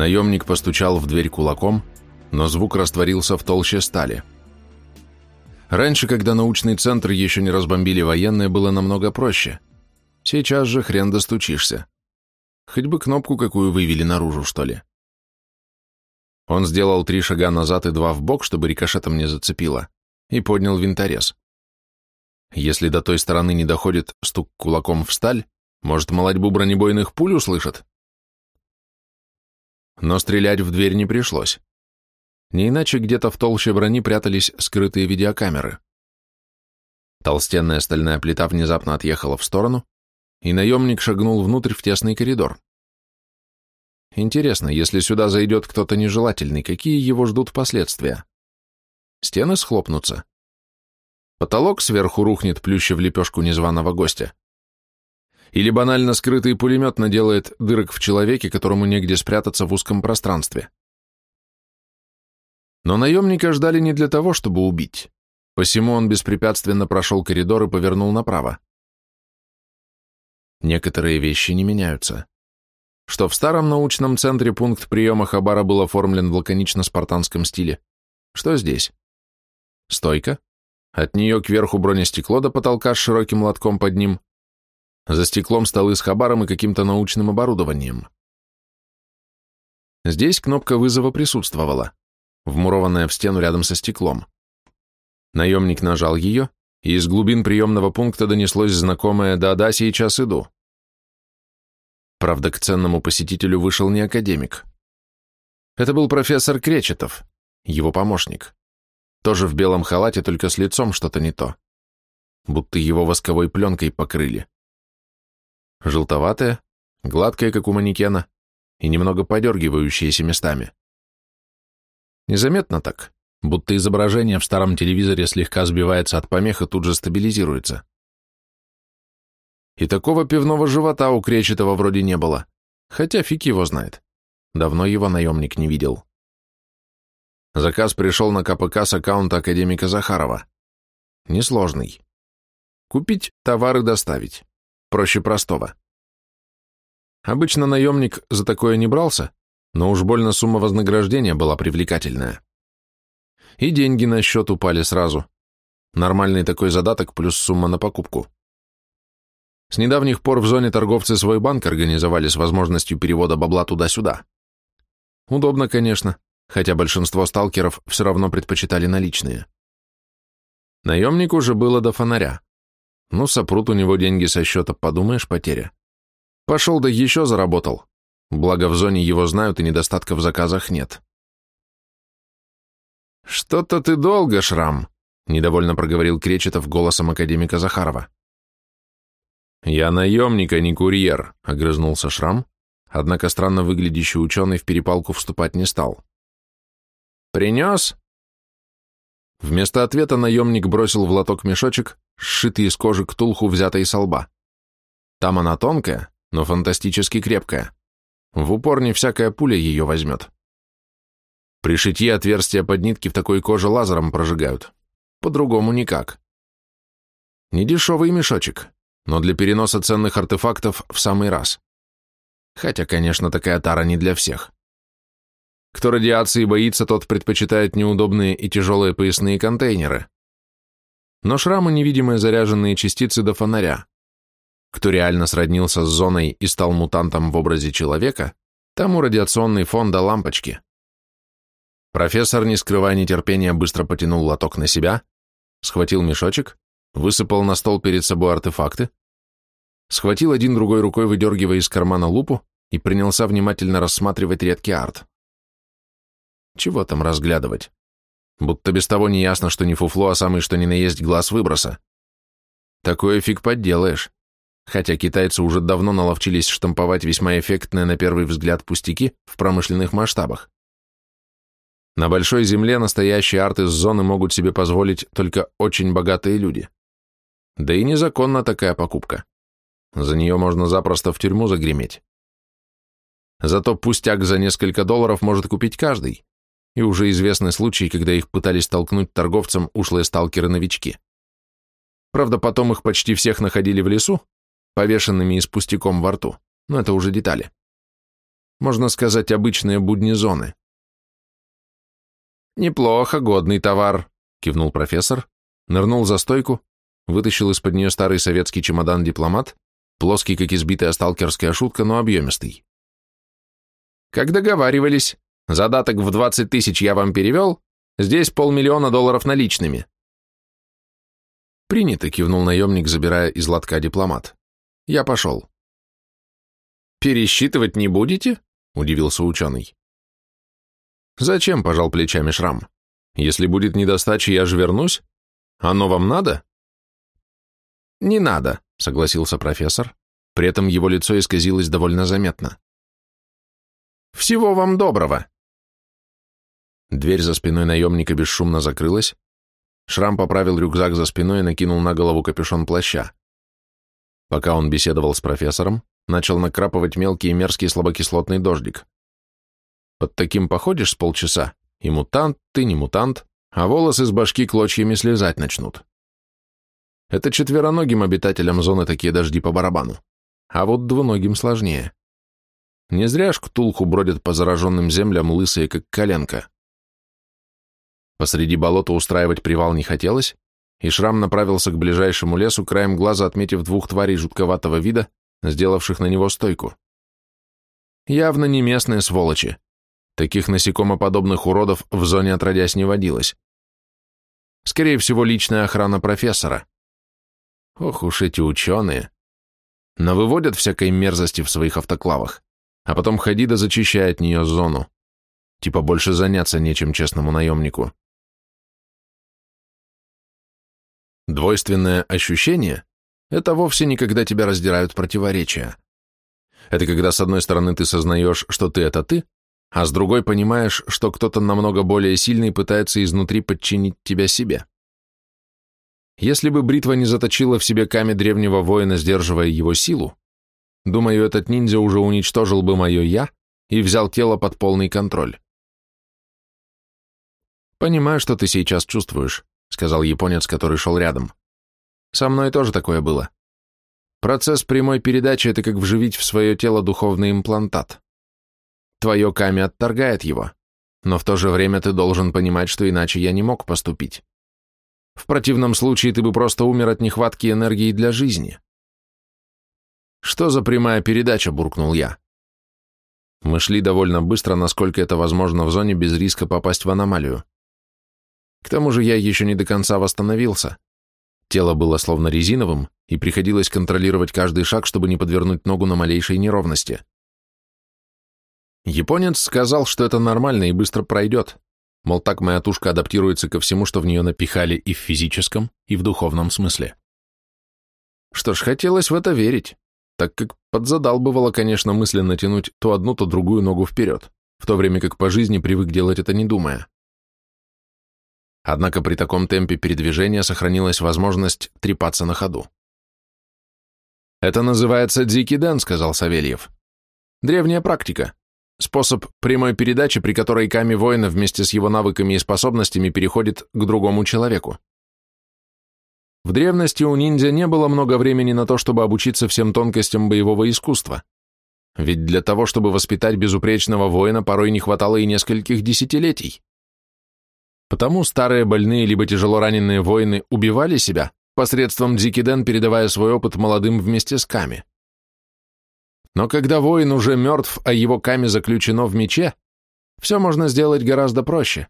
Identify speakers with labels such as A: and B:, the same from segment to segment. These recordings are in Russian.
A: Наемник постучал в дверь кулаком, но звук растворился в толще стали. Раньше, когда научный центр еще не разбомбили военные, было намного проще. Сейчас же хрен достучишься. Хоть бы кнопку какую вывели наружу, что ли. Он сделал три шага назад и два в бок, чтобы рикошетом не зацепило, и поднял винторез. Если до той стороны не доходит стук кулаком в сталь, может, молодьбу бронебойных пуль услышат? Но стрелять в дверь не пришлось. Не иначе где-то в толще брони прятались скрытые видеокамеры. Толстенная стальная плита внезапно отъехала в сторону, и наемник шагнул внутрь в тесный коридор. Интересно, если сюда зайдет кто-то нежелательный, какие его ждут последствия? Стены схлопнутся. Потолок сверху рухнет, плюща в лепешку незваного гостя. Или банально скрытый пулемет наделает дырок в человеке, которому негде спрятаться в узком пространстве. Но наемника ждали не для того, чтобы убить. Посему он беспрепятственно прошел коридор и повернул направо. Некоторые вещи не меняются. Что в старом научном центре пункт приема Хабара был оформлен в лаконично-спартанском стиле, что здесь? Стойка. От нее кверху бронестекло до потолка с широким лотком под ним. За стеклом столы с Хабаром и каким-то научным оборудованием. Здесь кнопка вызова присутствовала вмурованная в стену рядом со стеклом. Наемник нажал ее, и из глубин приемного пункта донеслось знакомое «да-да, сейчас иду». Правда, к ценному посетителю вышел не академик. Это был профессор Кречетов, его помощник. Тоже в белом халате, только с лицом что-то не то. Будто его восковой пленкой покрыли. Желтоватое, гладкое, как у манекена, и немного подергивающееся местами. Незаметно так, будто изображение в старом телевизоре слегка сбивается от помех и тут же стабилизируется. И такого пивного живота у Кречетова вроде не было, хотя фиг его знает. Давно его наемник не видел. Заказ пришел на КПК с аккаунта академика Захарова. Несложный. Купить товар и доставить. Проще простого. Обычно наемник за такое не брался, но уж больно сумма вознаграждения была привлекательная. И деньги на счет упали сразу. Нормальный такой задаток плюс сумма на покупку. С недавних пор в зоне торговцы свой банк организовали с возможностью перевода бабла туда-сюда. Удобно, конечно, хотя большинство сталкеров все равно предпочитали наличные. Наемнику же было до фонаря. Ну, сопрут у него деньги со счета, подумаешь, потеря. Пошел да еще заработал. Благо в зоне его знают и недостатка в заказах нет. «Что-то ты долго, Шрам», — недовольно проговорил Кречетов голосом академика Захарова. «Я наемник, а не курьер», — огрызнулся Шрам, однако странно выглядящий ученый в перепалку вступать не стал. «Принес?» Вместо ответа наемник бросил в лоток мешочек, сшитый из кожи ктулху, взятой со лба. Там она тонкая, но фантастически крепкая. В упор не всякая пуля ее возьмет. При шитье отверстия под нитки в такой коже лазером прожигают. По-другому никак. Недешевый мешочек, но для переноса ценных артефактов в самый раз. Хотя, конечно, такая тара не для всех. Кто радиации боится, тот предпочитает неудобные и тяжелые поясные контейнеры. Но шрамы невидимые заряженные частицы до фонаря. Кто реально сроднился с зоной и стал мутантом в образе человека, тому радиационный фон до лампочки. Профессор, не скрывая нетерпения, быстро потянул лоток на себя, схватил мешочек, высыпал на стол перед собой артефакты, схватил один другой рукой, выдергивая из кармана лупу, и принялся внимательно рассматривать редкий арт. Чего там разглядывать? Будто без того не ясно, что не фуфло, а самый что ни на есть глаз выброса. Такое фиг подделаешь хотя китайцы уже давно наловчились штамповать весьма эффектные на первый взгляд пустяки в промышленных масштабах. На большой земле настоящие арты с зоны могут себе позволить только очень богатые люди. Да и незаконна такая покупка. За нее можно запросто в тюрьму загреметь. Зато пустяк за несколько долларов может купить каждый, и уже известны случаи, когда их пытались толкнуть торговцам ушлые сталкеры-новички. Правда, потом их почти всех находили в лесу, повешенными и с пустяком во рту, но это уже детали. Можно сказать, обычные будни зоны. «Неплохо, годный товар», — кивнул профессор, нырнул за стойку, вытащил из-под нее старый советский чемодан-дипломат, плоский, как избитая сталкерская шутка, но объемистый. «Как договаривались, задаток в 20 тысяч я вам перевел, здесь полмиллиона долларов наличными». «Принято», — кивнул наемник, забирая из лотка дипломат. «Я пошел». «Пересчитывать не будете?» — удивился ученый. «Зачем?» — пожал плечами Шрам. «Если будет недостача, я же вернусь. Оно вам надо?» «Не надо», — согласился профессор. При этом его лицо исказилось довольно заметно. «Всего вам доброго!» Дверь за спиной наемника бесшумно закрылась. Шрам поправил рюкзак за спиной и накинул на голову капюшон плаща. Пока он беседовал с профессором, начал накрапывать мелкий и мерзкий слабокислотный дождик. Под таким походишь с полчаса, и мутант ты, не мутант, а волосы с башки клочьями слезать начнут. Это четвероногим обитателям зоны такие дожди по барабану, а вот двуногим сложнее. Не зря ж ктулху бродят по зараженным землям лысые, как коленка. Посреди болота устраивать привал не хотелось, и Шрам направился к ближайшему лесу, краем глаза отметив двух тварей жутковатого вида, сделавших на него стойку. Явно не местные сволочи. Таких насекомоподобных уродов в зоне отродясь не водилось. Скорее всего, личная охрана профессора. Ох уж эти ученые. Но выводят всякой мерзости в своих автоклавах, а потом ходи да зачищай от нее зону. Типа больше заняться нечем честному наемнику. Двойственное ощущение — это вовсе не когда тебя раздирают противоречия. Это когда с одной стороны ты сознаешь, что ты — это ты, а с другой понимаешь, что кто-то намного более сильный пытается изнутри подчинить тебя себе. Если бы бритва не заточила в себе камень древнего воина, сдерживая его силу, думаю, этот ниндзя уже уничтожил бы мое «я» и взял тело под полный контроль. «Понимаю, что ты сейчас чувствуешь», — сказал японец, который шел рядом. «Со мной тоже такое было. Процесс прямой передачи — это как вживить в свое тело духовный имплантат. Твое камя отторгает его, но в то же время ты должен понимать, что иначе я не мог поступить. В противном случае ты бы просто умер от нехватки энергии для жизни. Что за прямая передача, буркнул я. Мы шли довольно быстро, насколько это возможно в зоне без риска попасть в аномалию. К тому же я еще не до конца восстановился. Тело было словно резиновым, и приходилось контролировать каждый шаг, чтобы не подвернуть ногу на малейшей неровности. Японец сказал, что это нормально и быстро пройдет, мол, так моя тушка адаптируется ко всему, что в нее напихали и в физическом, и в духовном смысле. Что ж, хотелось в это верить, так как подзадалбывало, конечно, мысленно натянуть то одну, то другую ногу вперед, в то время как по жизни привык делать это не думая. Однако при таком темпе передвижения сохранилась возможность трепаться на ходу. «Это называется дикий дэн», — сказал Савельев. «Древняя практика. Способ прямой передачи, при которой Ками воина вместе с его навыками и способностями переходит к другому человеку. В древности у ниндзя не было много времени на то, чтобы обучиться всем тонкостям боевого искусства. Ведь для того, чтобы воспитать безупречного воина, порой не хватало и нескольких десятилетий. Потому старые больные либо тяжело раненые воины убивали себя посредством дзикиден, передавая свой опыт молодым вместе с Ками. Но когда воин уже мертв, а его камень заключено в мече, все можно сделать гораздо проще.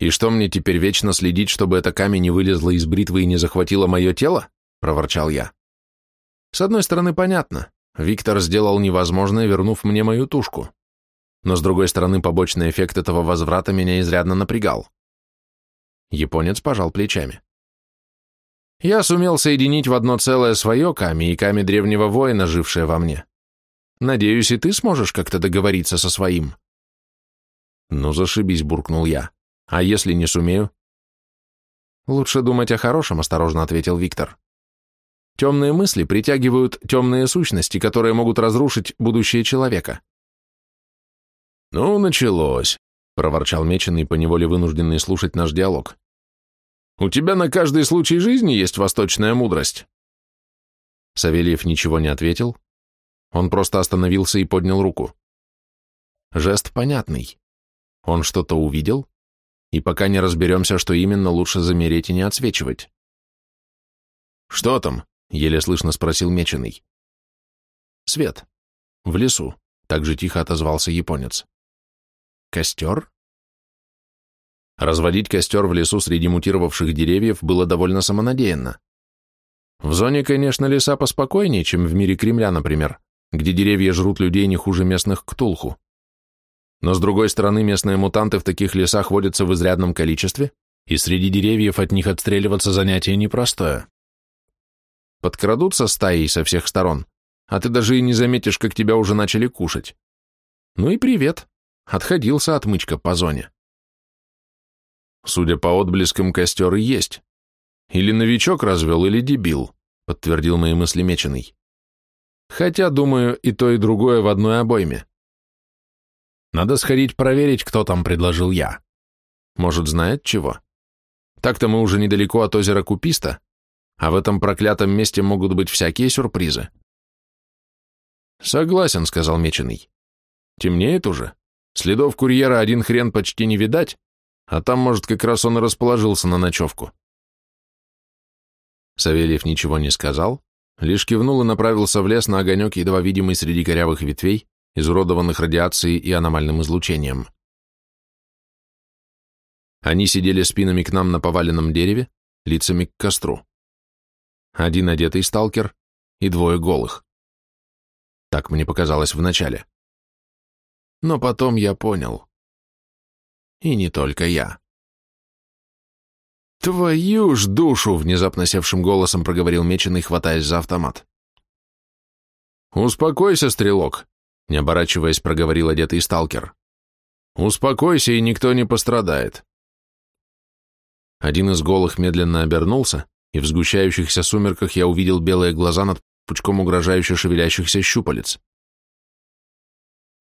A: «И что мне теперь вечно следить, чтобы эта камень не вылезла из бритвы и не захватила мое тело?» — проворчал я. «С одной стороны, понятно. Виктор сделал невозможное, вернув мне мою тушку. Но с другой стороны, побочный эффект этого возврата меня изрядно напрягал». Японец пожал плечами. Я сумел соединить в одно целое свое Ками и Ками древнего воина, жившее во мне. Надеюсь, и ты сможешь как-то договориться со своим. Ну, зашибись, буркнул я. А если не сумею? Лучше думать о хорошем, осторожно ответил Виктор. Темные мысли притягивают темные сущности, которые могут разрушить будущее человека. Ну, началось, проворчал Меченый, поневоле вынужденный слушать наш диалог. У тебя на каждый случай жизни есть восточная мудрость. Савельев ничего не ответил. Он просто остановился и поднял руку. Жест понятный. Он что-то увидел, и пока не разберемся, что именно, лучше замереть и не отсвечивать. «Что там?» — еле слышно спросил Меченый. «Свет. В лесу», — так же тихо отозвался японец. «Костер?» Разводить костер в лесу среди мутировавших деревьев было довольно самонадеянно. В зоне, конечно, леса поспокойнее, чем в мире Кремля, например, где деревья жрут людей не хуже местных ктулху. Но, с другой стороны, местные мутанты в таких лесах водятся в изрядном количестве, и среди деревьев от них отстреливаться занятие непростое. Подкрадутся стаей со всех сторон, а ты даже и не заметишь, как тебя уже начали кушать. Ну и привет, отходился отмычка по зоне. Судя по отблескам, костер и есть. Или новичок развел, или дебил, подтвердил мои мысли Меченый. Хотя, думаю, и то, и другое в одной обойме. Надо сходить проверить, кто там предложил я. Может, знает чего? Так-то мы уже недалеко от озера Куписта, а в этом проклятом месте могут быть всякие сюрпризы. Согласен, сказал Меченый. Темнеет уже. Следов курьера один хрен почти не видать, а там, может, как раз он и расположился на ночевку. Савельев ничего не сказал, лишь кивнул и направился в лес на огонек, едва видимый среди корявых ветвей, изуродованных радиацией и аномальным излучением. Они сидели спинами к нам на поваленном дереве, лицами к костру. Один одетый сталкер и двое голых. Так мне показалось вначале. Но потом я понял. И не только я. «Твою ж душу!» — внезапно севшим голосом проговорил Меченый, хватаясь за автомат. «Успокойся, стрелок!» — не оборачиваясь, проговорил одетый сталкер. «Успокойся, и никто не пострадает». Один из голых медленно обернулся, и в сгущающихся сумерках я увидел белые глаза над пучком угрожающе шевелящихся щупалец.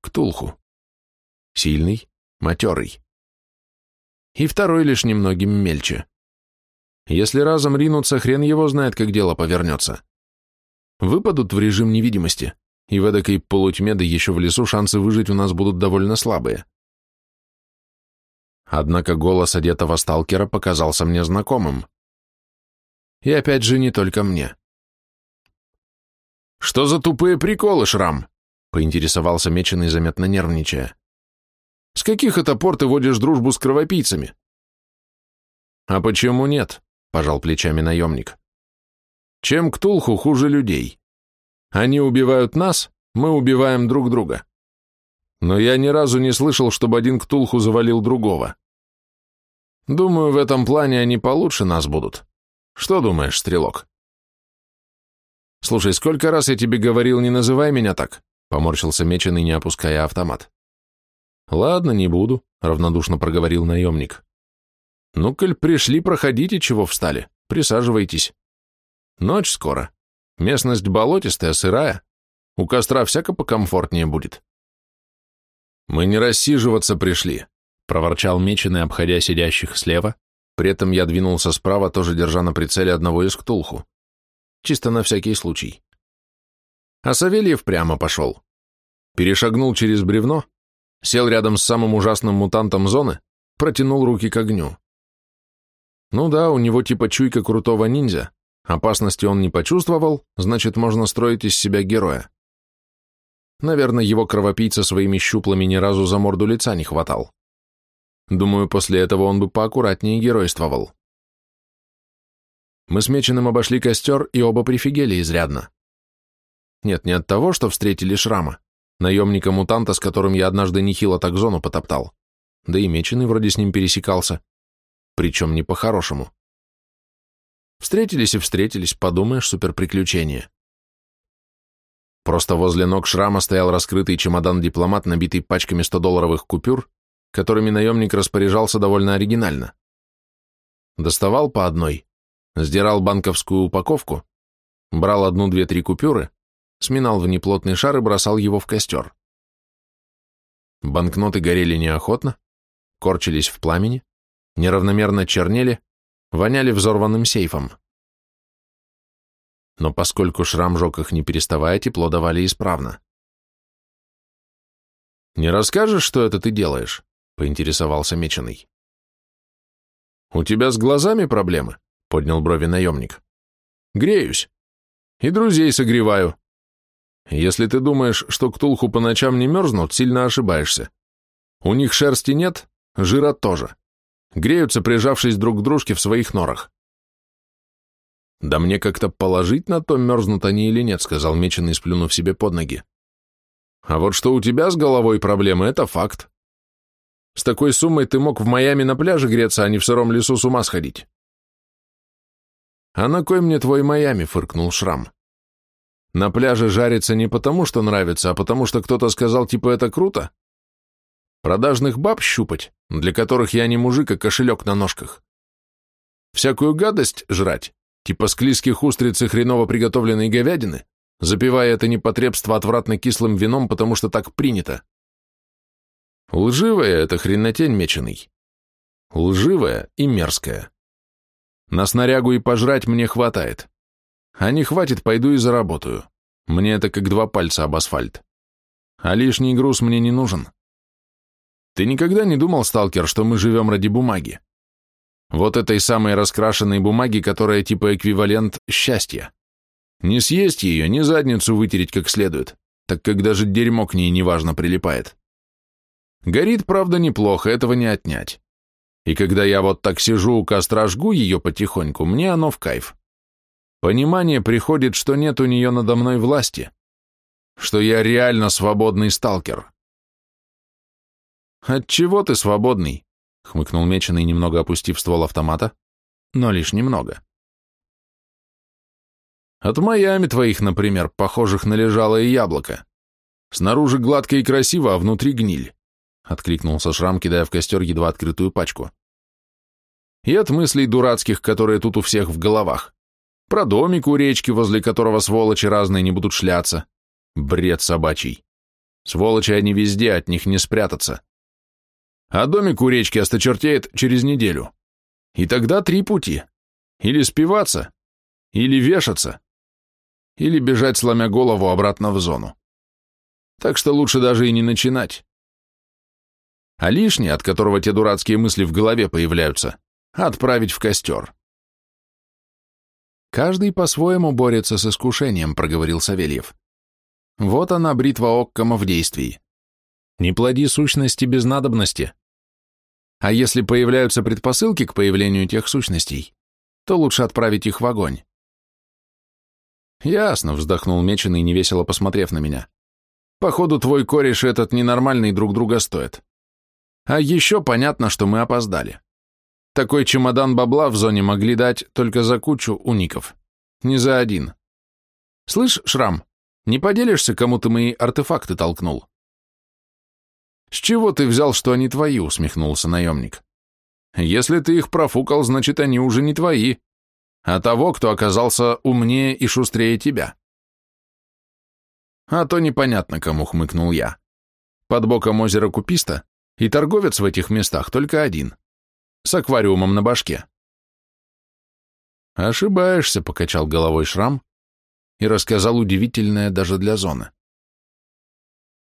A: Ктулху. Сильный, матерый. И второй лишь немногим мельче. Если разом ринуться, хрен его знает, как дело повернется. Выпадут в режим невидимости, и в эдакой полутьме, да еще в лесу, шансы выжить у нас будут довольно слабые. Однако голос одетого сталкера показался мне знакомым. И опять же не только мне. «Что за тупые приколы, Шрам?» — поинтересовался Меченый, заметно нервничая. «С каких это пор ты водишь дружбу с кровопийцами?» «А почему нет?» — пожал плечами наемник. «Чем Ктулху хуже людей? Они убивают нас, мы убиваем друг друга. Но я ни разу не слышал, чтобы один Ктулху завалил другого. Думаю, в этом плане они получше нас будут. Что думаешь, стрелок?» «Слушай, сколько раз я тебе говорил, не называй меня так?» — поморщился меченый, не опуская автомат. «Ладно, не буду», — равнодушно проговорил наемник. «Ну, коль пришли, проходите, чего встали, присаживайтесь. Ночь скоро, местность болотистая, сырая, у костра всяко покомфортнее будет». «Мы не рассиживаться пришли», — проворчал меченый, обходя сидящих слева, при этом я двинулся справа, тоже держа на прицеле одного из ктулху чисто на всякий случай. А Савельев прямо пошел. Перешагнул через бревно, сел рядом с самым ужасным мутантом зоны, протянул руки к огню. Ну да, у него типа чуйка крутого ниндзя, опасности он не почувствовал, значит, можно строить из себя героя. Наверное, его кровопийца своими щуплами ни разу за морду лица не хватал. Думаю, после этого он бы поаккуратнее геройствовал. Мы с Меченым обошли костер и оба прифигели изрядно. Нет, не от того, что встретили Шрама, наемника-мутанта, с которым я однажды нехило так зону потоптал. Да и Меченый вроде с ним пересекался. Причем не по-хорошему. Встретились и встретились, подумаешь, суперприключение. Просто возле ног Шрама стоял раскрытый чемодан-дипломат, набитый пачками 100-долларовых купюр, которыми наемник распоряжался довольно оригинально. Доставал по одной, сдирал банковскую упаковку, брал одну, две, три купюры, сминал в неплотный шар и бросал его в костер. Банкноты горели неохотно, корчились в пламени, неравномерно чернели, воняли взорванным сейфом. но поскольку шрам жег их не переставая, тепло давали исправно. «Не расскажешь, что это ты делаешь?» — поинтересовался Меченый. «У тебя с глазами проблемы?» — поднял брови наемник. «Греюсь. И друзей согреваю. Если ты думаешь, что ктулху по ночам не мерзнут, сильно ошибаешься. У них шерсти нет, жира тоже. Греются, прижавшись друг к дружке в своих норах. «Да мне как-то положить на то, мерзнут они или нет», — сказал Меченый, сплюнув себе под ноги. «А вот что у тебя с головой проблемы, это факт. С такой суммой ты мог в Майами на пляже греться, а не в сыром лесу с ума сходить». «А на кой мне твой Майами?» — фыркнул Шрам. На пляже жарится не потому, что нравится, а потому, что кто-то сказал, типа, это круто? Продажных баб щупать, для которых я не мужик, а кошелек на ножках. Всякую гадость жрать, типа склизких устриц и хреново приготовленной говядины, запивая это непотребство отвратно кислым вином, потому что так принято. Лживая это хренотень меченый. Лживая и мерзкая. На снарягу и пожрать мне хватает. А не хватит, пойду и заработаю. Мне это как два пальца об асфальт. А лишний груз мне не нужен. Ты никогда не думал, сталкер, что мы живем ради бумаги? Вот этой самой раскрашенной бумаги, которая типа эквивалент счастья. Не съесть ее, не задницу вытереть как следует, так как даже дерьмо к ней неважно прилипает. Горит, правда, неплохо, этого не отнять. И когда я вот так сижу у костра, жгу ее потихоньку, мне оно в кайф. Понимание приходит, что нет у нее надо мной власти, что я реально свободный сталкер. «От чего ты свободный?» — хмыкнул Меченый, немного опустив ствол автомата, но лишь немного. «От Майами твоих, например, похожих на лежалое яблоко. Снаружи гладко и красиво, а внутри гниль», — откликнулся Шрам, кидая в костер едва открытую пачку. «И от мыслей дурацких, которые тут у всех в головах. Про домик у речки, возле которого сволочи разные не будут шляться. Бред собачий. Сволочи они везде, от них не спрятаться. А домик у речки осточертеет через неделю. И тогда три пути. Или спиваться, или вешаться, или бежать, сломя голову, обратно в зону. Так что лучше даже и не начинать. А лишнее, от которого те дурацкие мысли в голове появляются, отправить в костер. «Каждый по-своему борется с искушением», — проговорил Савельев. «Вот она, бритва Оккома в действии. Не плоди сущности без надобности. А если появляются предпосылки к появлению тех сущностей, то лучше отправить их в огонь». «Ясно», — вздохнул Меченый, невесело посмотрев на меня. «Походу, твой кореш этот ненормальный друг друга стоит. А еще понятно, что мы опоздали. Такой чемодан бабла в зоне могли дать только за кучу уников. Не за один. Слышь, Шрам, не поделишься, кому ты мои артефакты толкнул? С чего ты взял, что они твои, усмехнулся наемник. Если ты их профукал, значит, они уже не твои, а того, кто оказался умнее и шустрее тебя. А то непонятно, кому хмыкнул я. Под боком озера Куписта и торговец в этих местах только один с аквариумом на башке. Ошибаешься, покачал головой шрам и рассказал удивительное даже для зоны.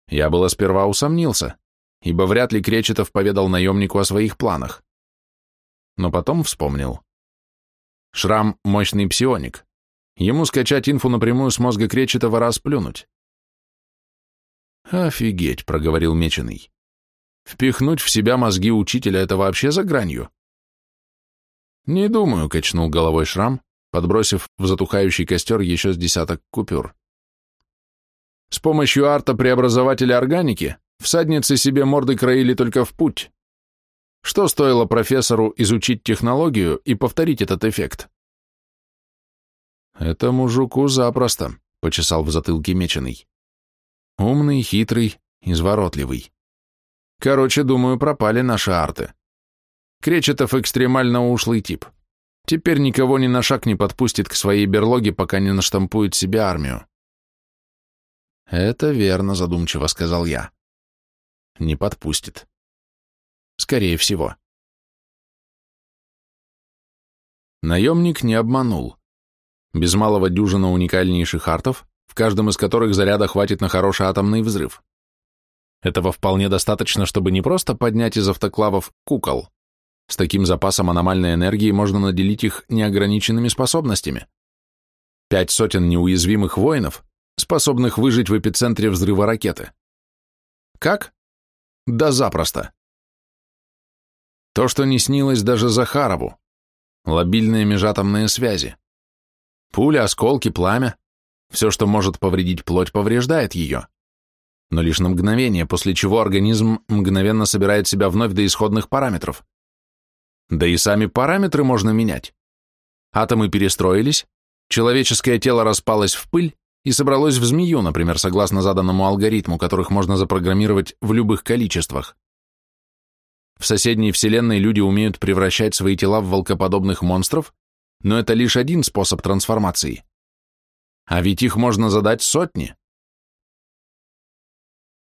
A: Я было сперва усомнился, ибо вряд ли Кречетов поведал наемнику о своих планах. Но потом вспомнил. Шрам — мощный псионик. Ему скачать инфу напрямую с мозга Кречетова расплюнуть. «Офигеть», — проговорил Меченый. Впихнуть в себя мозги учителя — это вообще за гранью? Не думаю, — качнул головой шрам, подбросив в затухающий костер еще с десяток купюр. С помощью арта-преобразователя органики всадницы себе морды краили только в путь. Что стоило профессору изучить технологию и повторить этот эффект? «Это мужику запросто», — почесал в затылке меченый. «Умный, хитрый, изворотливый. Короче, думаю, пропали наши арты. Кречетов экстремально ушлый тип. Теперь никого ни на шаг не подпустит к своей берлоге, пока не наштампует себе армию. Это верно, задумчиво сказал я. Не подпустит. Скорее всего. Наемник не обманул. без малого дюжина уникальнейших артов, в каждом из которых заряда хватит на хороший атомный взрыв. Этого вполне достаточно, чтобы не просто поднять из автоклавов кукол. С таким запасом аномальной энергии можно наделить их неограниченными способностями. Пять сотен неуязвимых воинов, способных выжить в эпицентре взрыва ракеты. Как? Да запросто. То, что не снилось даже Захарову. Лобильные межатомные связи. Пули, осколки, пламя. Все, что может повредить плоть, повреждает ее. Но лишь на мгновение, после чего организм мгновенно собирает себя вновь до исходных параметров. Да и сами параметры можно менять. Атомы перестроились, человеческое тело распалось в пыль и собралось в змею, например, согласно заданному алгоритму, которых можно запрограммировать в любых количествах. В соседней вселенной люди умеют превращать свои тела в волкоподобных монстров, но это лишь один способ трансформации. А ведь их можно задать сотни.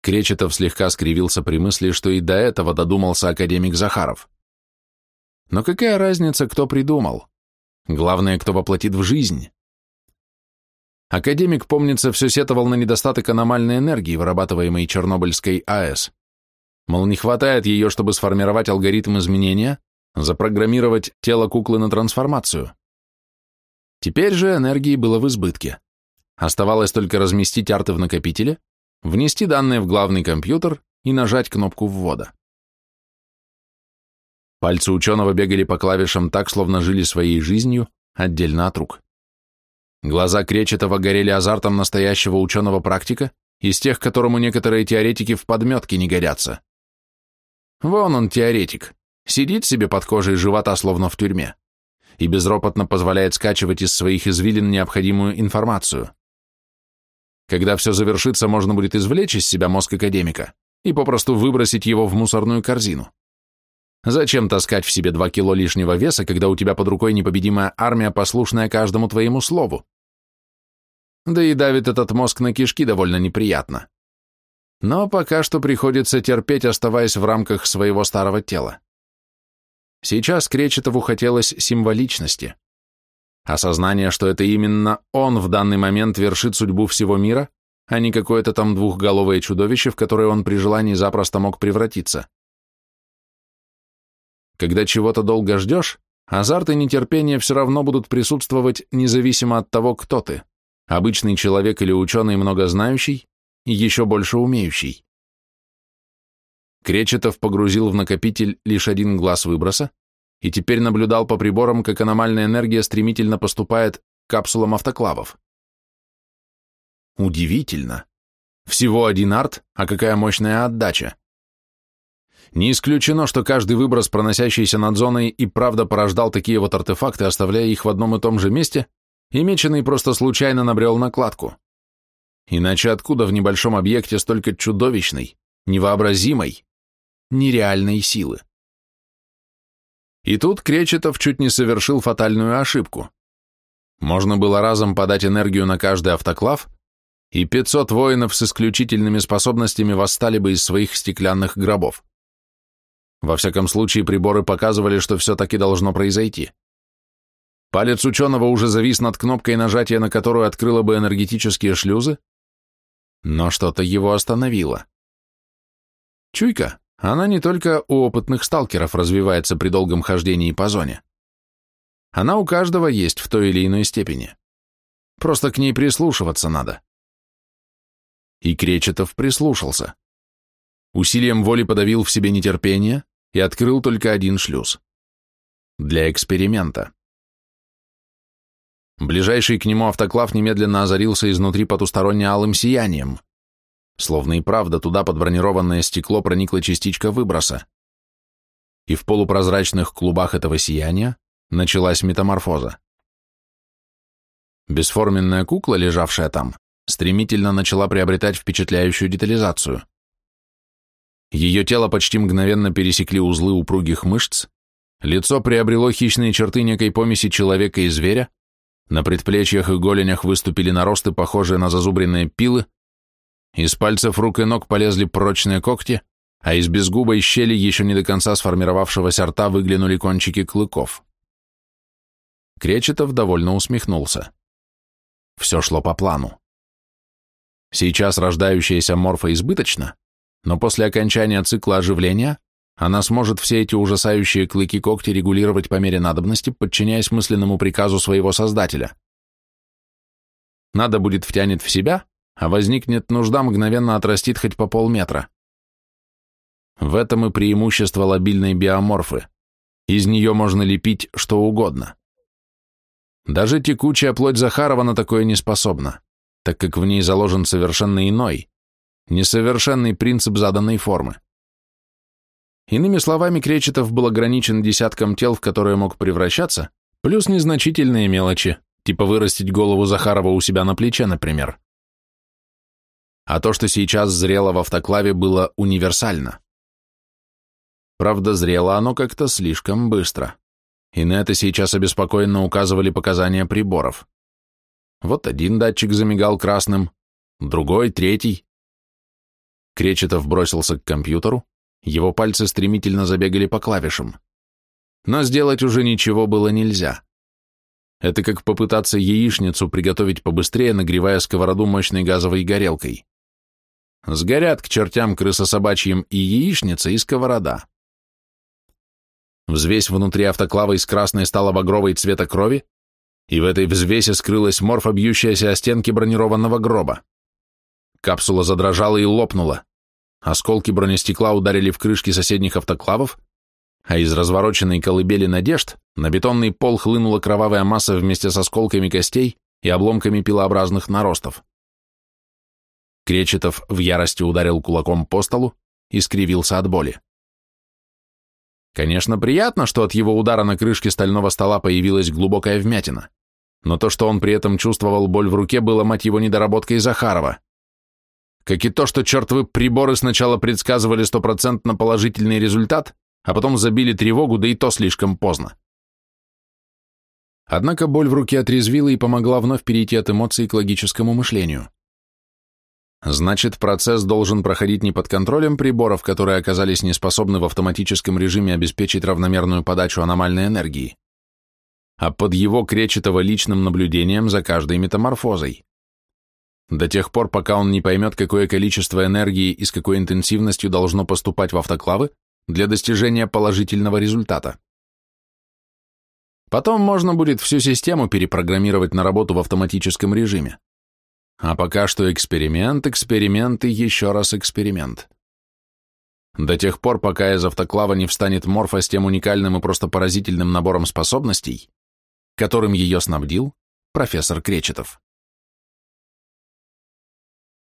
A: Кречетов слегка скривился при мысли, что и до этого додумался академик Захаров. Но какая разница, кто придумал? Главное, кто воплотит в жизнь. Академик, помнится, все сетовал на недостаток аномальной энергии, вырабатываемой Чернобыльской АЭС. Мол, не хватает ее, чтобы сформировать алгоритм изменения, запрограммировать тело куклы на трансформацию. Теперь же энергии было в избытке. Оставалось только разместить арты в накопителе, внести данные в главный компьютер и нажать кнопку ввода. Пальцы ученого бегали по клавишам так, словно жили своей жизнью, отдельно от рук. Глаза Кречетова горели азартом настоящего ученого-практика, из тех, которому некоторые теоретики в подметке не годятся. Вон он, теоретик, сидит себе под кожей живота, словно в тюрьме, и безропотно позволяет скачивать из своих извилин необходимую информацию. Когда все завершится, можно будет извлечь из себя мозг академика и попросту выбросить его в мусорную корзину. Зачем таскать в себе два кило лишнего веса, когда у тебя под рукой непобедимая армия, послушная каждому твоему слову? Да и давит этот мозг на кишки довольно неприятно. Но пока что приходится терпеть, оставаясь в рамках своего старого тела. Сейчас Кречетову хотелось символичности. Осознание, что это именно он в данный момент вершит судьбу всего мира, а не какое-то там двухголовое чудовище, в которое он при желании запросто мог превратиться. Когда чего-то долго ждешь, азарт и нетерпение все равно будут присутствовать независимо от того, кто ты – обычный человек или ученый многознающий и еще больше умеющий. Кречетов погрузил в накопитель лишь один глаз выброса и теперь наблюдал по приборам, как аномальная энергия стремительно поступает к капсулам автоклавов. Удивительно. Всего один арт, а какая мощная отдача. Не исключено, что каждый выброс, проносящийся над зоной, и правда порождал такие вот артефакты, оставляя их в одном и том же месте, и меченый просто случайно набрел накладку. Иначе откуда в небольшом объекте столько чудовищной, невообразимой, нереальной силы? И тут Кречетов чуть не совершил фатальную ошибку. Можно было разом подать энергию на каждый автоклав, и 500 воинов с исключительными способностями восстали бы из своих стеклянных гробов. Во всяком случае, приборы показывали, что все таки должно произойти. Палец ученого уже завис над кнопкой нажатия, на которую открыла бы энергетические шлюзы, но что-то его остановило. Чуйка, она не только у опытных сталкеров развивается при долгом хождении по зоне. Она у каждого есть в той или иной степени. Просто к ней прислушиваться надо. И Кречетов прислушался. Усилием воли подавил в себе нетерпение, и открыл только один шлюз. Для эксперимента. Ближайший к нему автоклав немедленно озарился изнутри потусторонне алым сиянием. Словно и правда туда под бронированное стекло проникла частичка выброса. И в полупрозрачных клубах этого сияния началась метаморфоза. Бесформенная кукла, лежавшая там, стремительно начала приобретать впечатляющую детализацию. Ее тело почти мгновенно пересекли узлы упругих мышц, лицо приобрело хищные черты некой помеси человека и зверя, на предплечьях и голенях выступили наросты, похожие на зазубренные пилы, из пальцев рук и ног полезли прочные когти, а из безгубой щели еще не до конца сформировавшегося рта выглянули кончики клыков. Кречетов довольно усмехнулся. все шло по плану. Сейчас рождающаяся морфа избыточна, но после окончания цикла оживления она сможет все эти ужасающие клыки-когти регулировать по мере надобности, подчиняясь мысленному приказу своего создателя. Надо будет втянет в себя, а возникнет нужда, мгновенно отрастит хоть по полметра. В этом и преимущество лобильной биоморфы. Из нее можно лепить что угодно. Даже текучая плоть Захарова на такое не способна, так как в ней заложен совершенно иной, несовершенный принцип заданной формы. Иными словами, Кречетов был ограничен десятком тел, в которые мог превращаться, плюс незначительные мелочи, типа вырастить голову Захарова у себя на плече, например. А то, что сейчас зрело в автоклаве, было универсально. Правда, зрело оно как-то слишком быстро. И на это сейчас обеспокоенно указывали показания приборов. Вот один датчик замигал красным, другой, третий. Кречетов бросился к компьютеру, его пальцы стремительно забегали по клавишам. Но сделать уже ничего было нельзя. Это как попытаться яичницу приготовить побыстрее, нагревая сковороду мощной газовой горелкой. Сгорят к чертям крысособачьим и яичница, и сковорода. Взвесь внутри автоклава из красной стала багровой цвета крови, и в этой взвесе скрылась морфа, бьющаяся о стенки бронированного гроба. Капсула задрожала и лопнула. Осколки бронестекла ударили в крышки соседних автоклавов, а из развороченной колыбели надежд на бетонный пол хлынула кровавая масса вместе с осколками костей и обломками пилообразных наростов. Кречетов в ярости ударил кулаком по столу и скривился от боли. Конечно, приятно, что от его удара на крышке стального стола появилась глубокая вмятина, но то, что он при этом чувствовал боль в руке, было, мать его, недоработкой Захарова. Как и то, что чертовы приборы сначала предсказывали стопроцентно положительный результат, а потом забили тревогу, да и то слишком поздно. Однако боль в руке отрезвила и помогла вновь перейти от эмоций к логическому мышлению. Значит, процесс должен проходить не под контролем приборов, которые оказались неспособны в автоматическом режиме обеспечить равномерную подачу аномальной энергии, а под его кречетово личным наблюдением за каждой метаморфозой. До тех пор, пока он не поймет, какое количество энергии и с какой интенсивностью должно поступать в автоклавы для достижения положительного результата. Потом можно будет всю систему перепрограммировать на работу в автоматическом режиме. А пока что эксперимент, эксперимент и еще раз эксперимент. До тех пор, пока из автоклава не встанет морфа с тем уникальным и просто поразительным набором способностей, которым ее снабдил профессор Кречетов.